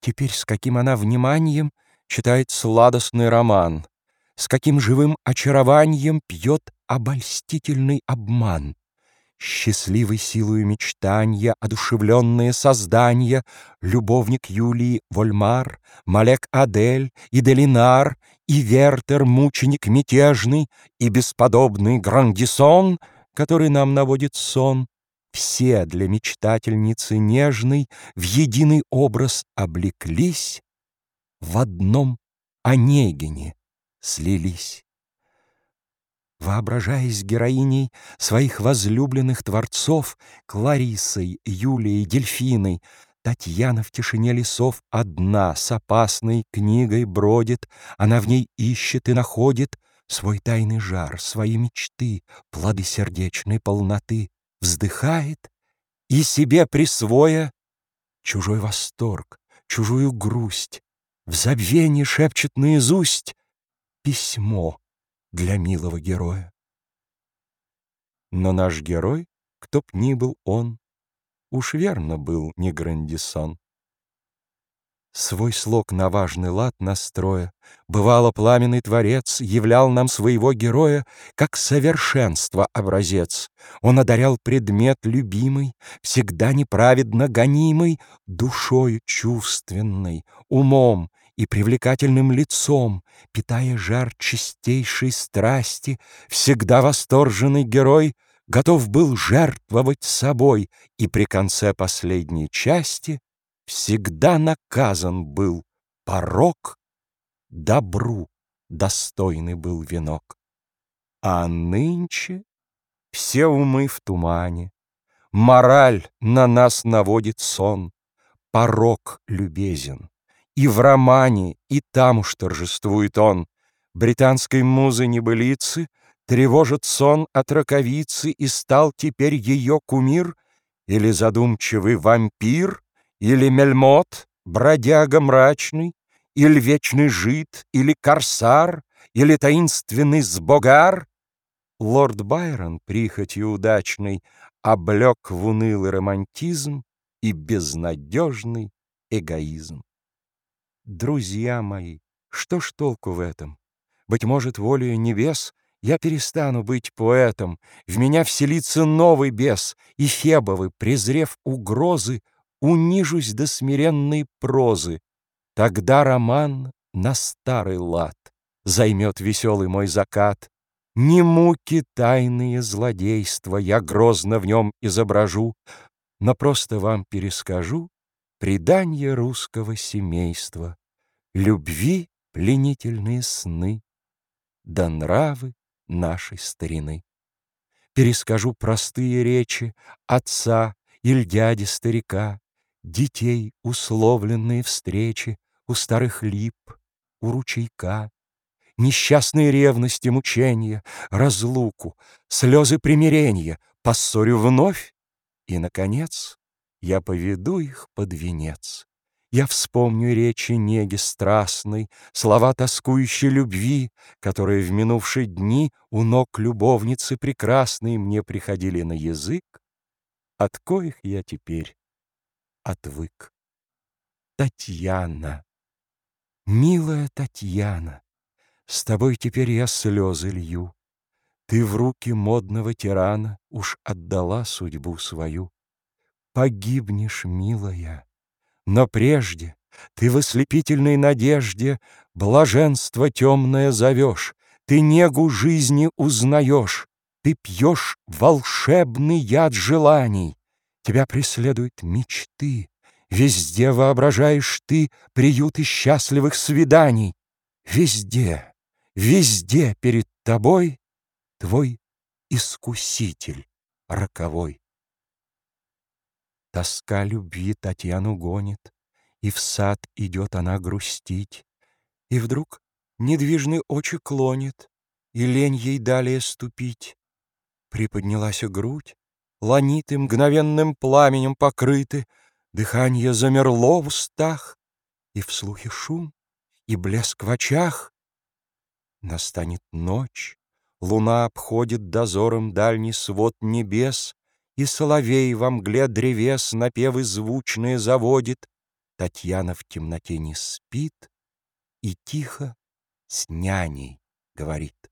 Теперь с каким она вниманием Читает сладостный роман, С каким живым очарованием Пьет обольстительный обман. Счастливой силою мечтанья, Одушевленные создания, Любовник Юлии Вольмар, Малек Адель и Делинар, И Вертер, мученик мятежный, И бесподобный Грандисон, Который нам наводит сон, все для мечтательницы нежной В единый образ облеклись, В одном Онегине слились. Воображаясь героиней Своих возлюбленных творцов Кларисой, Юлией, Дельфиной, Татьяна в тишине лесов Одна с опасной книгой бродит, Она в ней ищет и находит Свой тайный жар, свои мечты, Плоды сердечной полноты вздыхает и себе присвоя чужой восторг, чужую грусть, в забвении шепчет наизусть письмо для милого героя. Но наш герой, кто б ни был он, уж верно был не Грандисон. Свой слог на важный лад настроя, Бывало, пламенный творец Являл нам своего героя Как совершенство образец. Он одарял предмет любимый, Всегда неправедно гонимый, Душою чувственной, умом и привлекательным лицом, Питая жар чистейшей страсти, Всегда восторженный герой Готов был жертвовать собой И при конце последней части всегда наказан был порок, добру достойный был венок. А нынче все умы в тумане, мораль на нас наводит сон, порок любезен. И в романе, и там уж торжествует он. Британской музы небылицы Тревожит сон от раковицы, И стал теперь ее кумир Или задумчивый вампир, или мельмот, бродяга мрачный, Или вечный жид, или корсар, Или таинственный сбогар. Лорд Байрон, прихотью удачный, Облег в унылый романтизм И безнадежный эгоизм. Друзья мои, что ж толку в этом? Быть может, волею небес Я перестану быть поэтом, В меня вселится новый бес, И Фебовы, презрев угрозы, унижусь до смиренной прозы. Тогда роман на старый лад займет веселый мой закат. Не муки тайные злодейства я грозно в нем изображу, но просто вам перескажу преданье русского семейства, любви пленительные сны, да нравы нашей старины. Перескажу простые речи отца или дяди старика, Детей условленные встречи У старых лип, у ручейка, Несчастные ревности, мучения, Разлуку, слезы примирения, Поссорю вновь, и, наконец, Я поведу их под венец. Я вспомню речи неги страстной, Слова тоскующей любви, Которые в минувшие дни У ног любовницы прекрасной Мне приходили на язык, От коих я теперь отвык. Татьяна, милая Татьяна, С тобой теперь я слезы лью. Ты в руки модного тирана Уж отдала судьбу свою. Погибнешь, милая, но прежде Ты в ослепительной надежде Блаженство темное зовешь, Ты негу жизни узнаешь, Ты пьешь волшебный яд желаний, Тебя преследуют мечты, Везде воображаешь ты приюты счастливых свиданий. Везде, везде перед тобой Твой искуситель роковой. Тоска любви Татьяну гонит, И в сад идет она грустить, И вдруг недвижны очи клонит, И лень ей далее ступить. Приподнялась грудь, Ланиты мгновенным пламенем покрыты, Дыхание замерло в устах, И в слухе шум, и блеск в очах. Настанет ночь, луна обходит Дозором дальний свод небес, И соловей во мгле древес Напевы звучные заводит. Татьяна в темноте не спит И тихо с няней говорит.